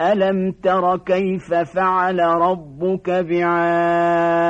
ألم تر كيف فعل ربك بعاد؟